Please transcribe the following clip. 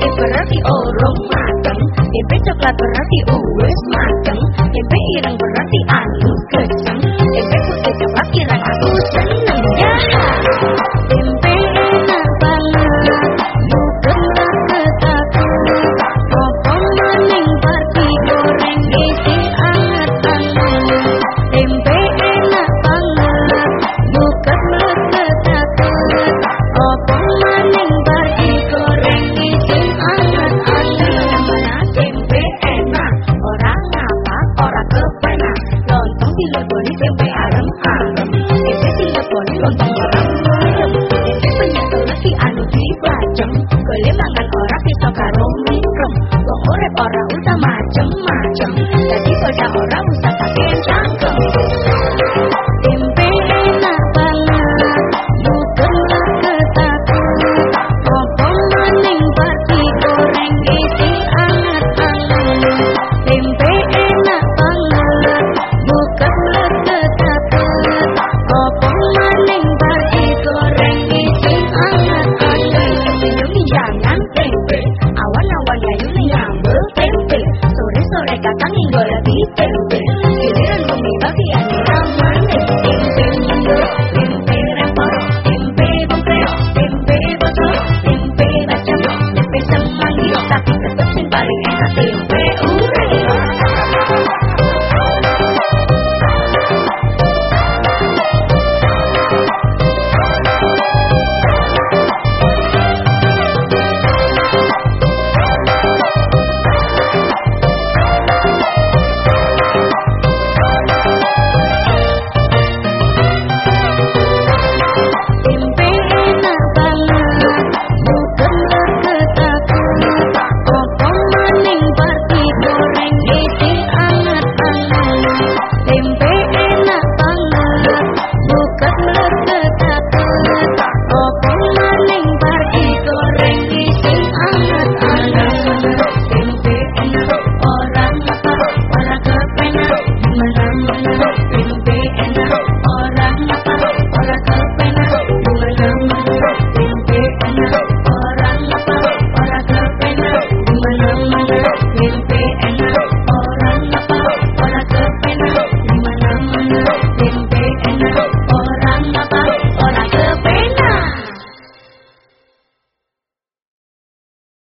Ibarat berarti orang mateng Tempe coklat berarti uwes mateng Tempe ireng lontong orang Ternyata nasi anu dipajeng Goleh makan orang di karo mikrem Wong orang utama macem para ti, pero